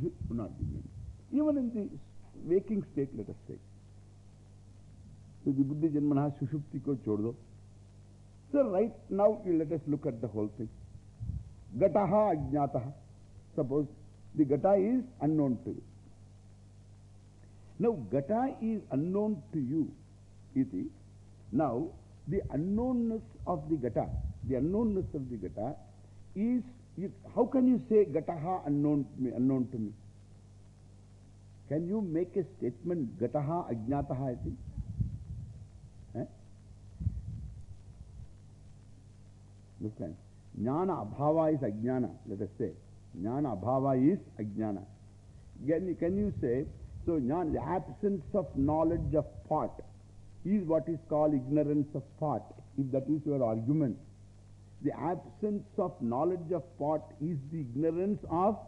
should not be meant. Even in the waking state, let us say. So the Buddhi Janmana Sushupti ko chodo. So right now, let us look at the whole thing. Gataha ajnataha. Suppose the gata is unknown to you. Now, gata is unknown to you. Iti. Now, the unknownness of the gata, the unknownness of the gata is, you, how can you say gataha unknown to me? Unknown to me? Can you make a statement gataha ajnataha iti? Eh? Understand? Jnana abhava is ajnana, let us say. Jnana abhava is ajnana. Can, you- can you say, so jnana, the absence of knowledge of part is what is called ignorance of part, if that is your argument. The absence of knowledge of part is the ignorance of,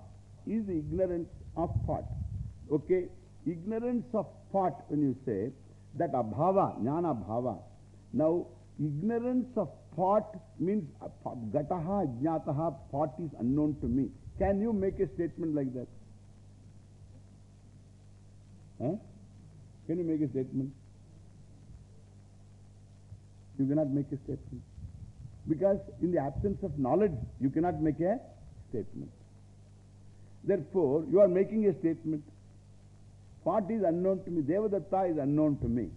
is the ignorance of part. Okay? Ignorance of part, when you say, that abhava, jnana abhava. Now, ignorance of part means gataha, jnataha, part is unknown to me. Can you make a statement like that? Huh? Can you make a statement? You cannot make a statement. Because in the absence of knowledge, you cannot make a statement. Therefore, you are making a statement. Part is unknown to me. Devadatta is unknown to me.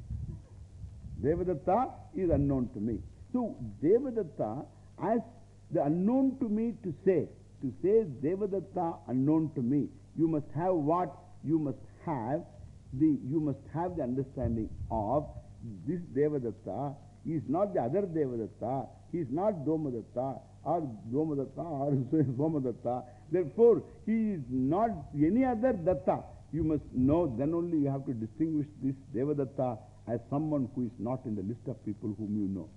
Devadatta is unknown to me. So, Devadatta, as the unknown to me to say, to say Devadatta unknown to me, you must have what? You must have the, you must have the understanding of this Devadatta is not the other Devadatta, he is not Domadatta or Domadatta or Somadatta. Therefore, he is not any other Datta. You must know, then only you have to distinguish this Devadatta as someone who is not in the list of people whom you know.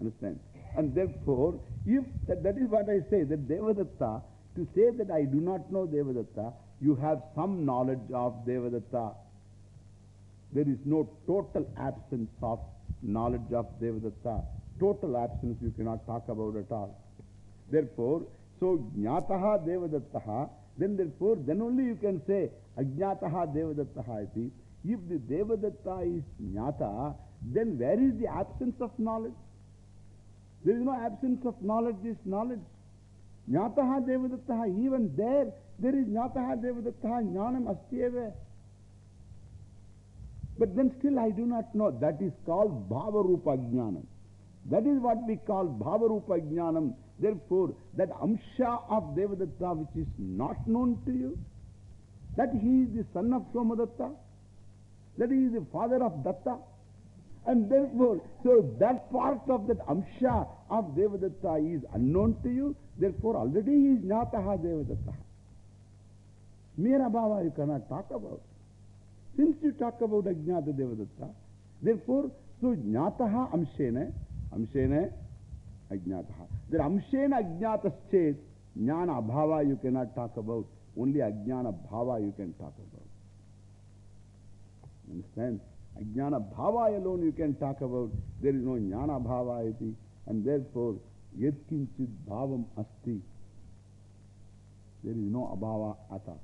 Understand? And therefore, if that, that is what I say, that Devadatta, to say that I do not know Devadatta, you have some knowledge of Devadatta. There is no total absence of knowledge of Devadatta. Total absence you cannot talk about at all. Therefore, so Jnataha Devadattaha, then therefore, then only you can say Ajnataha Devadattaha iti. If the Devadatta is Jnata, then where is the absence of knowledge? There is no absence of knowledge, is knowledge. Jnataha Devadattaha, even there, there is Jnataha Devadattaha, Jnanam Astyeva. But then still I do not know. That is called Bhavarupa Jnanam. That is what we call Bhavarupa Jnanam. Therefore, that Amsha of Devadatta which is not known to you, that he is the son of Somadatta, that he is the father of Datta. And therefore, so that part of that Amsha of Devadatta is unknown to you, therefore already he is Jnataha Devadatta. Mere Abhava you cannot talk about. Since you talk about Ajnata Devadatta, therefore, so Jnataha Amshena, Amshena Ajnataha. There Amshena Ajnata's Ajnataschet, Jnana Abhava you cannot talk about. Only Ajnana Bhava you can talk about. Understand? Ajnana Bhava alone you can talk about. There is no Jnana Bhava iti. And therefore, Yetkinchit Bhavam Asti. There is no Abhava Ata.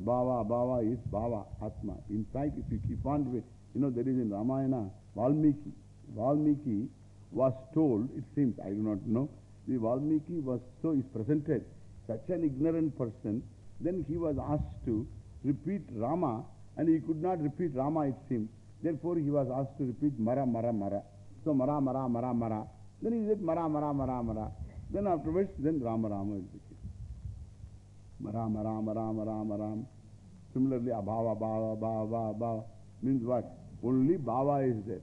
Abhava, Abhava is Bhava, Atma. In fact, if you keep on, with- you know, there is in Ramayana, Valmiki. Valmiki was told, it seems, I do not know, the Valmiki was so, is presented, such an ignorant person, then he was asked to repeat Rama, and he could not repeat Rama, it seems. Therefore, he was asked to repeat Mara, Mara, Mara. So, Mara, Mara, Mara, Mara. Then he said Mara, Mara, Mara, Mara. Then afterwards, then Rama, Rama is became. Maram, Ram, Ram, Ram, Ram. Similarly, Abhava, Bhava, Bhava, Bhava means what? Only Bhava is there.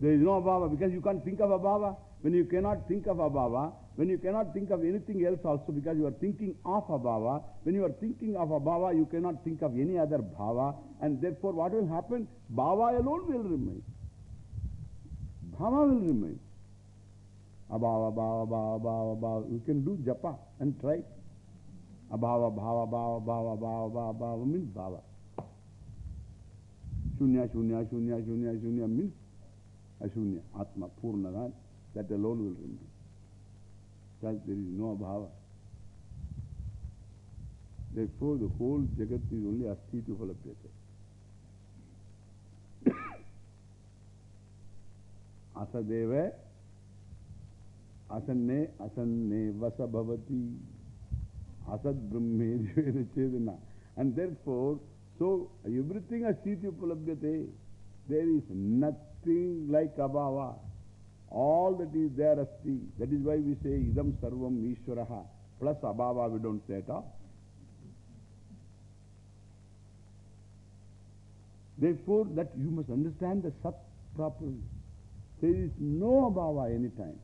There is no Abhava because you can't think of Abhava. When you cannot think of Abhava, when you cannot think of anything else also because you are thinking of Abhava, when you are thinking of Abhava, you cannot think of any other Bhava and therefore what will happen? Bhava alone will remain. Bhava will remain. Abhava, Bhava, Bhava, Bhava, Bhava. You can do japa and try. Abhava, bhava, bhava, bhava, bhava, bhava, bhava means bhava. Shunya, shunya, shunya, shunya, shunya means ashunya, atma, purna, that alone will remain. Because there is no abhava. Therefore, the whole Jagat is only Asti to Upalabhyate. Asadeva Asanne Asanne Vasa Bhavati Asad. And therefore, so everything Asti to Upalabhyate. There is nothing like Abhava. All that is there Asti. That is why we say Idam Sarvam Ishwaraha. Plus Abhava we don't say at all. Therefore, that you must understand the Sat properly. There is no Abhava anytime.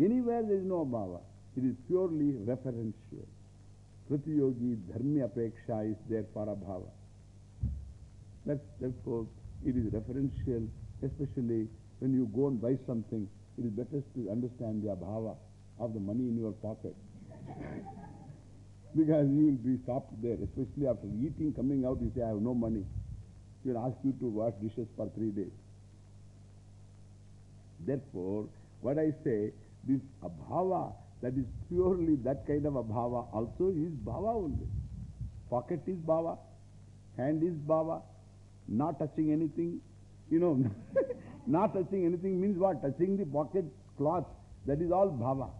Anywhere there is no Abhava. It is purely referential. Apeksha is there for Abhava. That's, therefore, it is referential, especially when you go and buy something. It is better to understand the Abhava of the money in your pocket. because you will be stopped there, especially after eating, coming out, you say, I have no money. He will ask you to wash dishes for three days. Therefore, what I say, this abhava, that is purely that kind of abhava, also is bhava only. Pocket is bhava, hand is bhava, not touching anything. You know, not touching anything means what? Touching the pocket cloth, that is all bhava.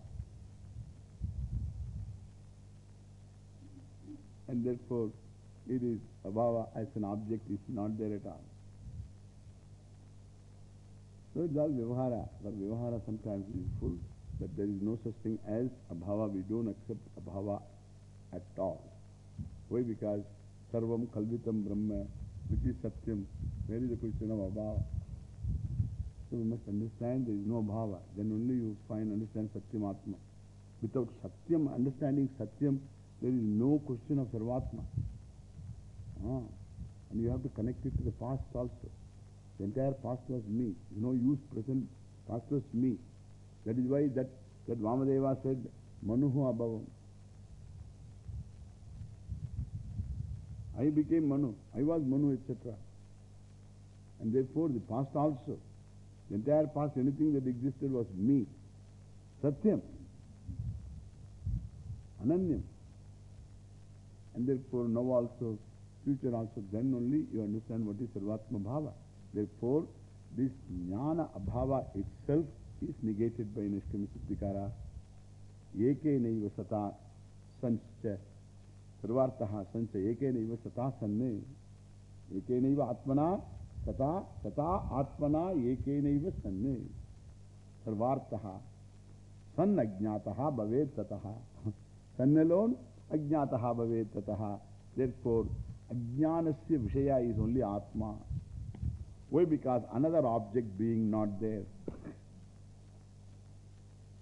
And therefore, it is abhava as an object is not there at all. So it's all vivahara. But vivahara sometimes is full. But there is no such thing as abhava. We don't accept abhava at all. Why? Because sarvam kalvitam brahma, which is satyam. Where is the question of abhava? So we must understand there is no bhava. Then only you find, understand satyam atma. Without satyam, understanding satyam, there is no question of sarvatma. Ah, and you have to connect it to the past also. The entire past was me. You know, use present, past was me. That is why that, that Vamadeva said, Manuhu Abhavam. I became Manu. I was Manu, etc. And therefore, the past also, the entire past, anything that existed was me. Satyam. Ananyam. And therefore, now also, future also, then only you understand what is Sarvatma Bhava. Therefore, this Jnana Abhava itself is negated by Nishkami Siddhikara. Eke naiva sata sanscha. Sarvartaha sancha eke naiva sata sanne. Eke naiva atmana sata sata atmana eke naiva sanne. Sarvartaha san ajnataha bhaved tataha. San alone ajnataha bhaved tataha. Therefore, ajnanasya vishaya is only atma. Why? Because another object being not there.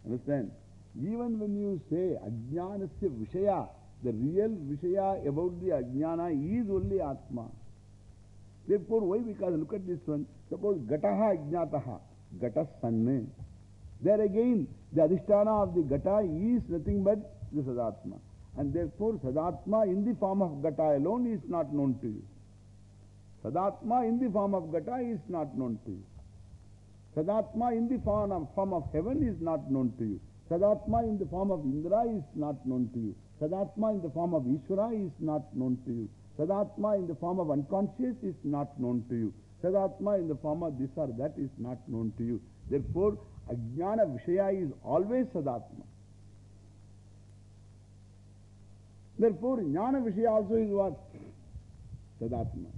Understand? Even when you say ajnanasya vishaya, the real vishaya about the ajnana is only atma. Therefore, why? Because look at this one. Suppose gataha ajnataha, gata sanne. There again, the adhisthana of the gata is nothing but the sadatma. And therefore, sadatma in the form of gata alone is not known to you. Sadatma in the form of gata is not known to you. Sadatma in the form of, form of heaven is not known to you. Sadatma in the form of Indra is not known to you. Sadatma in the form of Ishvara is not known to you. Sadatma in the form of unconscious is not known to you. Sadatma in the form of this or that is not known to you. Therefore, Ajnana Vishaya is always Sadatma. Therefore, Jnana Vishaya also is what? Sadatma.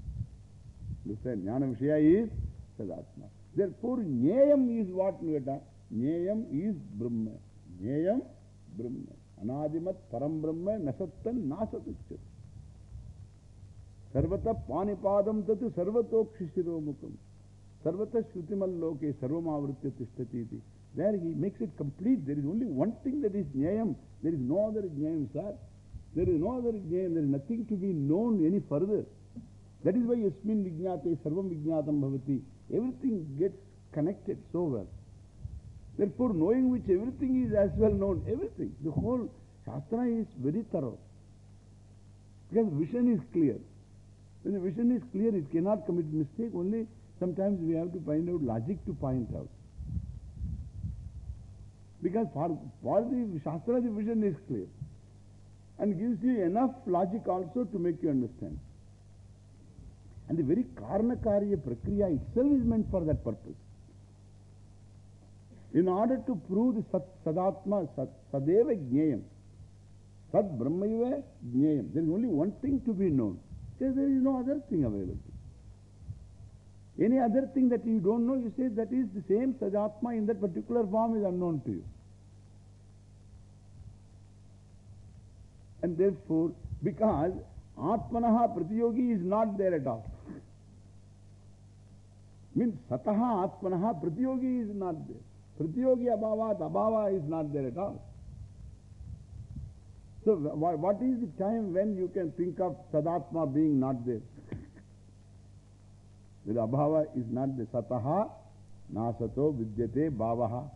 Understand? Jnana Vishaya is Sadatma. Therefore, Nyayam is what, Nivata? Nyayam is Brahma. Nyayam, Brahma. Anadimat Param Brahma Nasattan Nasatuchat. Sarvata Panipadam Tatu Sarvatokshishiromukam. Sarvata Shrutimal Loke Sarvamavritya Tishtati. There he makes it complete. There is only one thing that is Nyayam. There is no other Nyayam, sir. There is no other Nyayam. There is nothing to be known any further. That is why Yasmin Vijnate Sarvam Vijnatam Bhavati. Everything gets connected so well. Therefore, knowing which everything is as well known, everything. The whole Shastra is very thorough. Because vision is clear. When the vision is clear, it cannot commit mistake. Only sometimes we have to find out logic to point out. Because for, for the Shastra, the vision is clear. and gives you enough logic also to make you understand. And the very Karnakarya Prakriya itself is meant for that purpose. In order to prove the Sat, Sadatma, Sat, Sadeva Jnayam, Sat Brahmaiva Jnayam, there is only one thing to be known. There is no other thing available. Any other thing that you don't know, you say that is the same Sadatma in that particular form is unknown to you. And therefore, because Atmanaha Pratyogi is not there at all. Means Sataha Atmanaha Pratyogi is not there. Pratyogi Abhavat Abhava is not there at all. So, what is the time when you can think of Sadatma being not there? The Abhava is not the Sataha, Nasato Vidyate Bhavaha,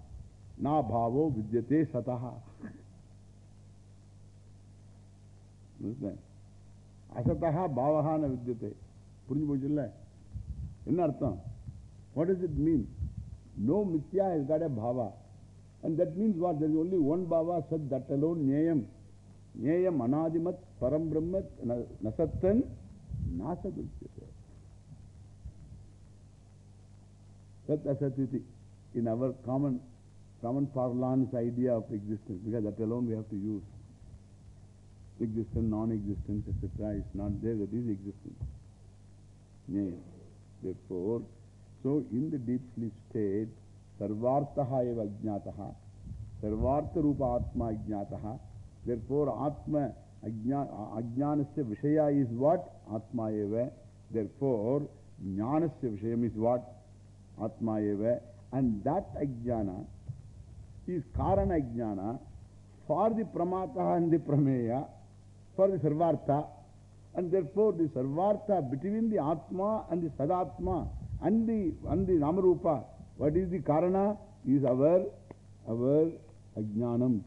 Na Bhavo Vidyate Sataha. Understand? Asataha Bhavaha na Vidyate. புரிஞ்சு போச்சுல்ல என்ன அர்த்தம் What does it mean? No Mithya has got a bhava. And that means what? There is only one bhava, Sat, that alone, Nyayam. Nyayam, Anadimat, Param Brahmat, Nasattan, Nasadutyate. Sat Asatiti. In our common, common parlance idea of existence, because that alone we have to use. Existence, non-existence, etc. is not there, that is existence. Nyayam. Therefore, so in the deep sleep state, Sarvartaha eva ajnataha, Sarvartha rupa atma ajnataha. Therefore, atma ajnanasya vishaya is what? Atma eva. Therefore, jnanasya vishayam is what? Atma eva. And that ajnana is karana ajnana for the pramataha and the prameya, for the sarvartha. And therefore, the sarvartha between the atma and the sadatma and the, and the namarupa, what is the karana? Is our, our ajnanam.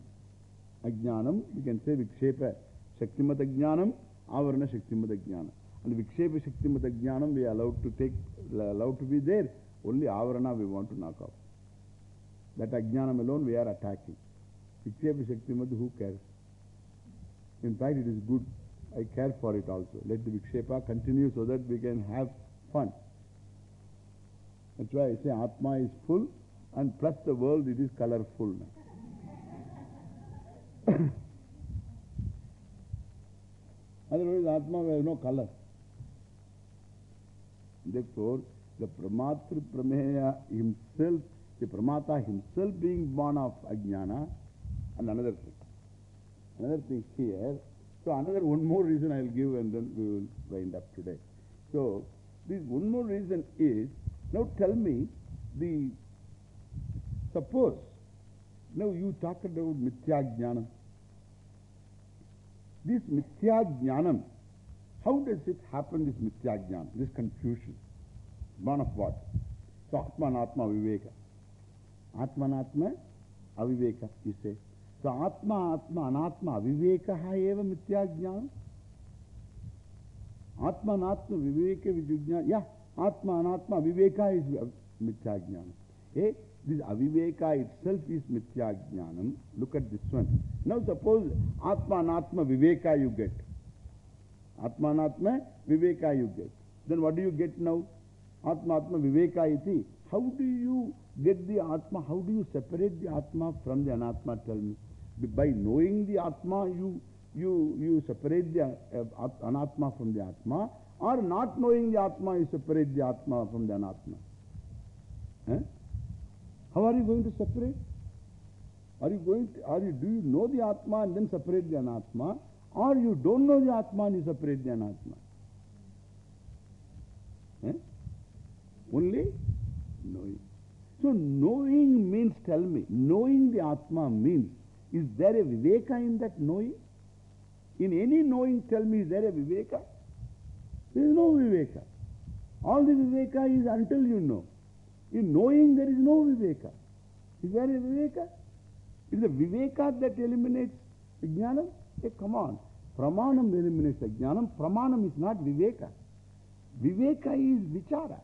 Ajnanam, we can say vikshepa, shaktimat ajnanam, avarana shaktimat ajnanam. And vikshepa shaktimat ajnanam we are allowed to take, allowed to be there. Only avarana we want to knock off. That ajnanam alone we are attacking. Vikshepa shaktimat, who cares? In fact, it is good. I care for it also. Let the vikshepa continue so that we can have fun. That's why I say Atma is full and plus the world it is colorful. Otherwise Atma will have no color. Therefore, the Pramatri Prameya himself, the Pramata himself being born of Ajnana and another thing. Another thing here. So another one more reason I will give and then we will wind up today. So this one more reason is now tell me, the, suppose, now you talk about Mithya Jnanam. This Mithya Jnanam, how does it happen, this Mithya Jnanam, this confusion? Born of what? So Atman Atma Viveka. Atman Atma Aviveka, you say. So Atma Atma Anatma Aviveka eva Mithya Jnanam. Atma Anatma Viveka Vijujnana. Yeah. Atma, Anatma, Viveka is Mithya Jnanam. Hey, this Aviveka itself is Mithya Jnanam. Look at this one. Now suppose Atma, Anatma, Viveka you get. Atma, Anatma, Viveka you get. Then what do you get now? Atma, Atma, Viveka iti. How do you get the Atma? How do you separate the Atma from the Anatma? Tell me. By knowing the Atma, you, you, you separate the uh, Anatma from the Atma. Or not knowing the Atma, you separate the Atma from the Anatma. Eh? How are you going to separate? Are you going to, are you, do you know the Atma and then separate the Anatma? Or you don't know the Atma and you separate the Anatma? Eh? Only knowing. So knowing means, tell me, knowing the Atma means, is there a Viveka in that knowing? In any knowing, tell me, is there a Viveka? There is no Viveka. All the Viveka is until you know. In knowing, there is no Viveka. Is there a Viveka? Is the Viveka that eliminates Jnanam? Hey, come on. Pramanam eliminates Jnanam. Pramanam is not Viveka. Viveka is Vichara.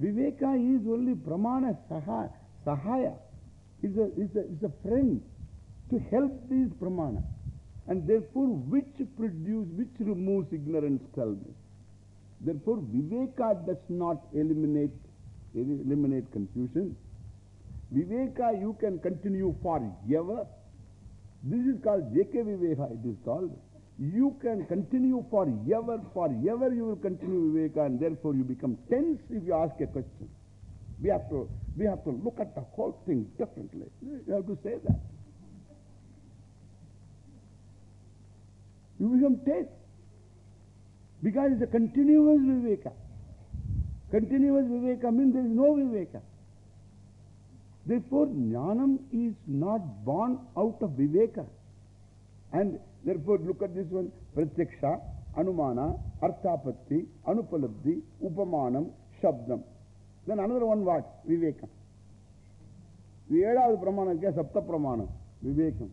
Viveka is only Pramana saha, Sahaya. It's a, it's, a, it's a friend to help these Pramana. And therefore, which produce, which removes ignorance, tell me. Therefore, Viveka does not eliminate, eliminate confusion. Viveka you can continue forever. This is called JK Viveka, it is called. You can continue forever, forever you will continue Viveka and therefore you become tense if you ask a question. We have to, we have to look at the whole thing differently. You have to say that. You become tense. Because it's a continuous viveka. Continuous viveka means there is no viveka. Therefore, jnanam is not born out of viveka. And therefore, look at this one. Pratyaksha, Anumana, Arthapatti, Anupalabdi, Upamanam, Shabdam. Then another one what? Vivekam. The Pramana, Pramanam is Sapta Pramanam. Vivekam.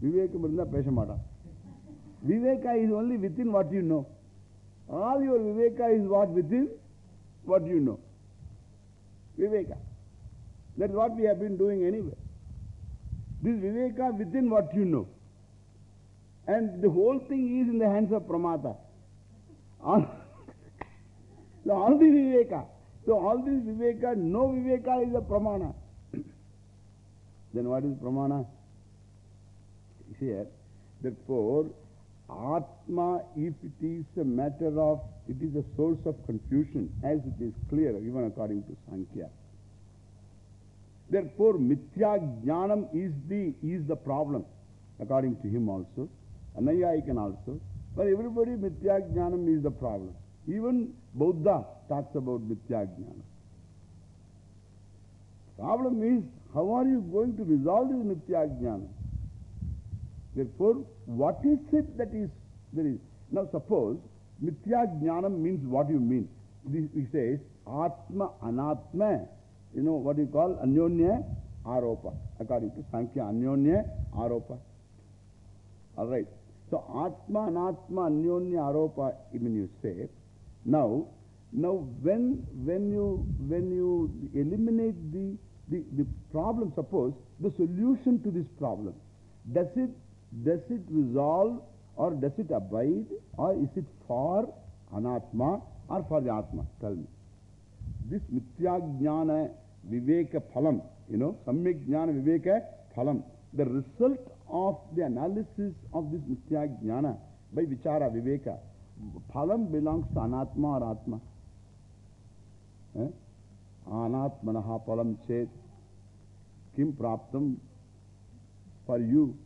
Vivekam is not Peshamata. Viveka is only within what you know. All your Viveka is what within what you know. Viveka. That's what we have been doing anyway. This Viveka within what you know. And the whole thing is in the hands of Pramata. All, so all this Viveka. So all this Viveka, no Viveka is a Pramana. then what is Pramana? See here. Therefore, Atma, if it is a matter of, it is a source of confusion, as it is clear even according to Sankhya. Therefore, Mithya Jnanam is the, is the problem, according to him also, Anayayikan also. But everybody, Mithya Jnanam is the problem. Even Buddha talks about Mithya Jnanam. Problem is, how are you going to resolve this Mithya Jnanam? Therefore, what is it that is there is? Now, suppose Mithya Jnanam means what you mean. He says, Atma Anatma, you know what you call Anyonya Aropa. According to Sankhya, Anyonya Aropa. Alright. So, Atma Anatma Anyonya Aropa, when you say, now, now when, when, you, when you eliminate the, the, the problem, suppose the solution to this problem, does it does it resolve or does it abide or is it for anatma or for the atma? Tell me. This mithya jnana viveka phalam, you know, samyak jnana viveka phalam, the result of the analysis of this mithya jnana by vichara viveka, phalam belongs to anatma or atma. Eh? Anatmanaha phalam chet kim praptam for you.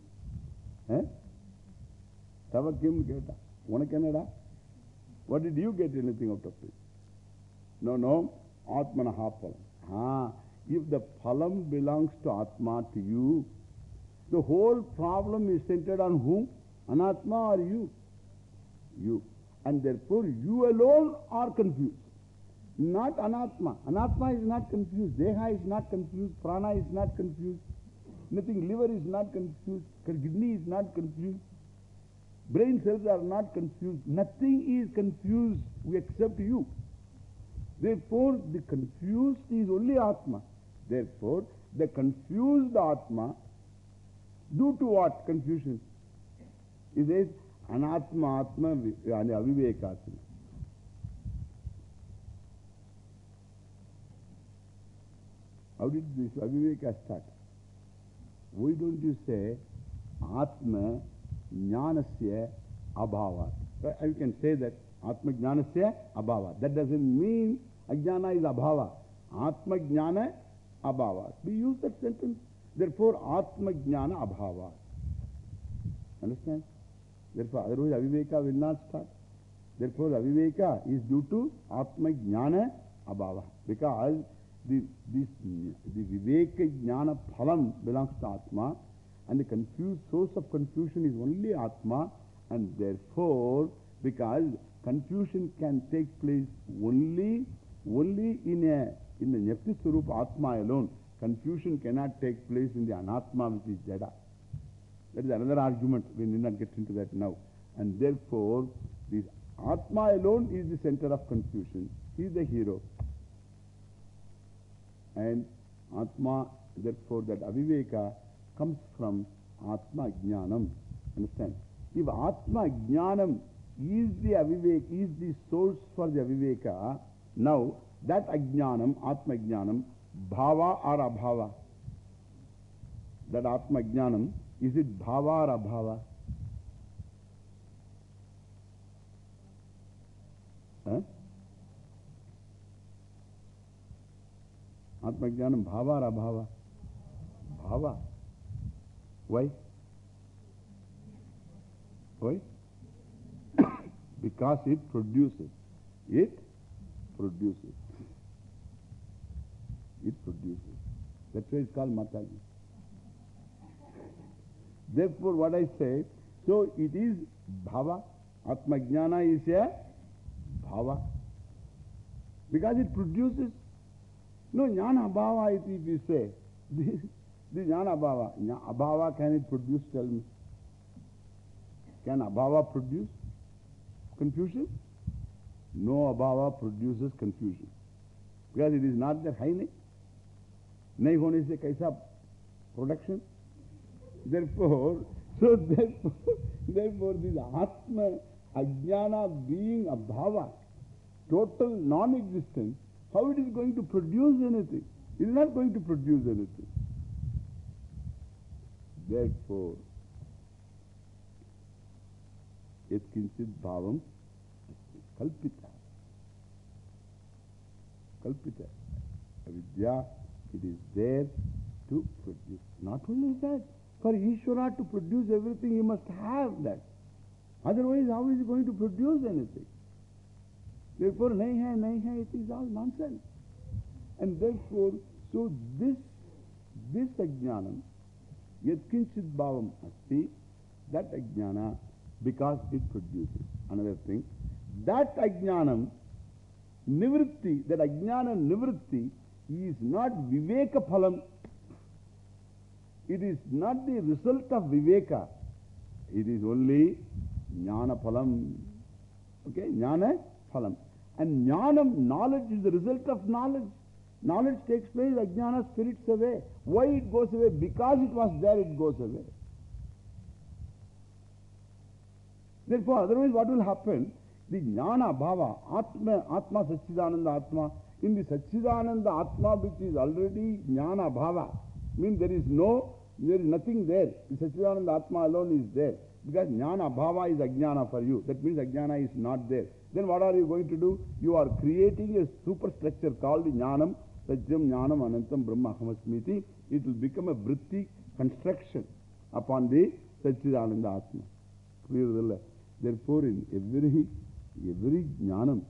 Unakanada? What did you get anything out of it? No, no. Atmanaha phalam. Ah, if the phalam belongs to Atma, to you, the whole problem is centered on whom? Anatma or you? You. And therefore, you alone are confused. Not Anatma. Anatma is not confused. Deha is not confused. Prana is not confused. Nothing, liver is not confused, kidney is not confused, brain cells are not confused, nothing is confused except you. Therefore, the confused is only Atma. Therefore, the confused Atma, due to what confusion? It says, Anatma Atma Avivekatma. How did this Aviveka start? Why don't you say Atma Jnanasya Abhavat? You can say that Atma Jnanasya Abhavat. That doesn't mean Ajnana is Abhava. Atma Jnana Abhavat. We use that sentence. Therefore, Atma Jnana Abhava. Understand? Therefore, otherwise Aviveka will not start. Therefore, Aviveka is due to Atma Jnana Abhava. Because the, Viveka Jnana Phalam belongs to Atma and the confused source of confusion is only Atma and therefore because confusion can take place only, only in a, in the Nyapti Swarup Atma alone. Confusion cannot take place in the Anatma which is Jada. That is another argument. We need not get into that now. And therefore, this Atma alone is the center of confusion. He is the hero. And Atma, therefore, that Aviveka comes from Atma Jnanam. Understand? If Atma Jnanam is the avivek, is the source for the aviveka, now that Ajnanam, Atma Jnanam, bhava or abhava? That Atma Jnanam, is it bhava or abhava? Huh? Produces. It produces. It produces. That's why it's called Mataji. Therefore, what I say, so it is Bhava. Atma Jnana is a Bhava. Because it produces. No, Jnana Bhava, if you say, this, this Jnana Bhava, Abhava, can it produce? Tell me. Can Abhava produce confusion? No Abhava produces confusion. Because it is not that high nahi. Nahi hone se kaisa production. Therefore, so therefore, therefore this Atma, Ajnana being Abhava, total non-existence, how it is going to produce anything? It is not going to produce anything. Therefore, Yatkinchit bhavam kalpita. Kalpita. Avidya, it is there to produce. Not only that, for Ishvara to produce everything, he must have that. Otherwise, how is he going to produce anything? Therefore, nahi hai, nahi hai, it is all nonsense. And therefore, so this, this ajnanam, yatkinchit bhavam asti, that ajnana, because it produces. Another thing, that ajnanam, nivritti, that ajnana nivritti is not viveka phalam. It is not the result of viveka. It is only jnana phalam. Okay, jnana phalam. And jnanam, knowledge is the result of knowledge. Knowledge takes place, ajnana spirits away. Why it goes away? Because it was there, it goes away. Therefore, otherwise what will happen? The jnana bhava, atma, atma satchidananda atma, in the satchidananda atma which is already jnana bhava, means there is no, there is nothing there. The satchidananda atma alone is there. Because jnana bhava is ajnana for you. That means ajnana is not there. Then what are you going to do? You are creating a superstructure called jnanam, sajjam jnanam anantam brahma ahamasmiti. It will become a vritti construction upon the satchidananda atma. Clear? Therefore, in every, every jnanam,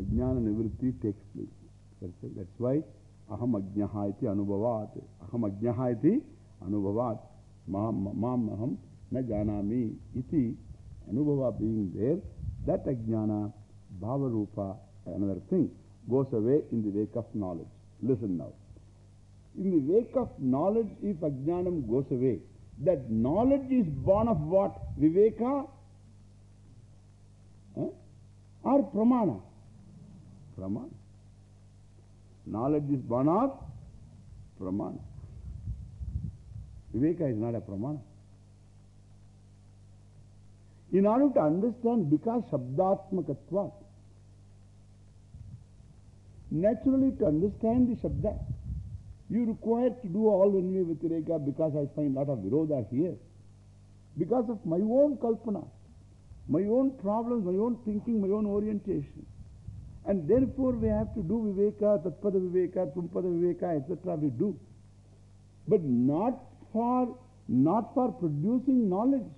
ajnana nivritti takes place. That's, why aham ajnaha anubhavat. Aham ajnaha iti anubhavat. Mam aham na iti anubhava being there. That ajnana, bhava rupa, another thing, goes away in the wake of knowledge. Listen now. In the wake of knowledge, if ajnanam goes away, that knowledge is born of what? Viveka or pramana? Pramana. Knowledge is born of pramana. Viveka is not a pramana. In order to understand, because Shabdatmakatva, naturally to understand the Shabda, you require to do all Vanvi Vitireka because I find lot of Virodha here. Because of my own Kalpana. my own problems, my own thinking, my own orientation. And therefore we have to do Viveka, Tatpada Viveka, Tumpada Viveka, etc. we do. But not for, not for producing knowledge.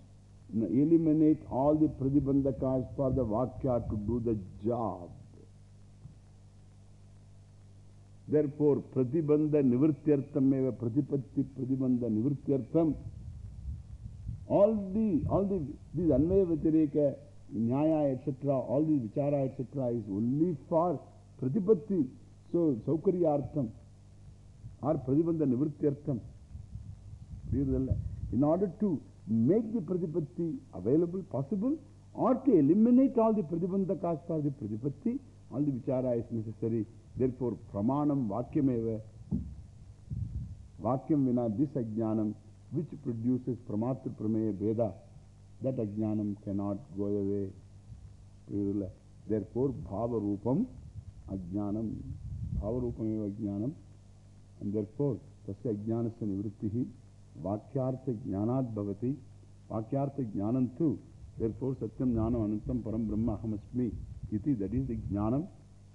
Eliminate all the pradibandhakas for the Vakya to do the job. Therefore, pratibandha nivrityartham eva pratipatti pratibandha nivrityartham all the, all the, these Anvaya Vatireka, Nyaya, etc., all these Vichara, etc., is only for Pratipatti. So, Saukaryartham or Pradibandha Nivrityartham. In order to make the Pratipatti available, possible, or to eliminate all the Pradibandhakas for the Pratipatti, all the Vichara is necessary. Therefore, Pramanam Vakyameva, Vakyam Vina, this Ajnanam, which produces Pramatra Prameya Veda, that ajnanam cannot go away. Therefore, bhava rupam ajnanam. Bhava rupam eva ajnanam. And therefore, tasya ajnanasya nivrittihi vakyartha jnanat bhavati. Vakyartha jnanam tu. Therefore, satyam jnanam anantam param brahma ahamasmi. Iti, that is the jnanam.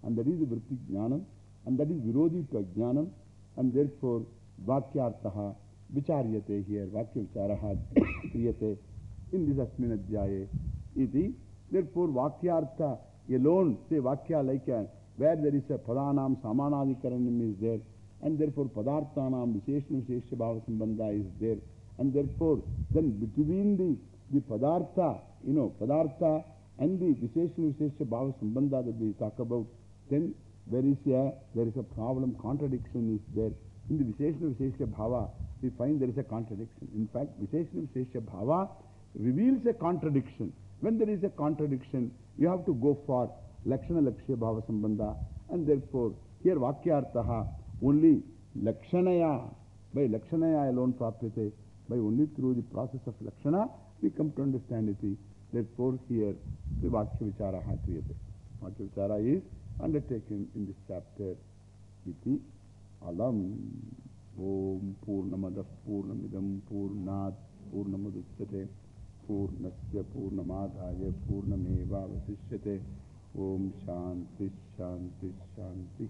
And that is the vritti jnanam. And that is virodhi to ajnanam. And therefore, vakyartaha vicharyate here. Vakya vicharaha kriyate. In this asmin adhyaye. Iti. Therefore, vakyartha alone, say vakya like a, where there is a padanam samanadikaranam is there. And therefore, padarthanam visheshna visheshya bhava sambandha is there. And therefore, then between the, the padartha, you know, padartha and the visheshna visheshya bhava sambandha that we talk about, then there is a, there is a problem, contradiction is there. In the visheshna visheshya bhava, we find there is a contradiction. In fact, visheshna visheshya bhava reveals a contradiction. When there is a contradiction, you have to go for lakshana lakshya bhava sambandha. And therefore, here vakyartaha, only lakshanaya, by lakshanaya alone prapyate, by only through the process of lakshana, we come to understand it. Therefore, here the vakya vicharaha kriyate. Vakya vichara is undertaken in this chapter. Iti alam om Purnamada purnamidam purnat purnamaduttate purnasya purnamadhaya purnameva vasishyate om shanti shanti shanti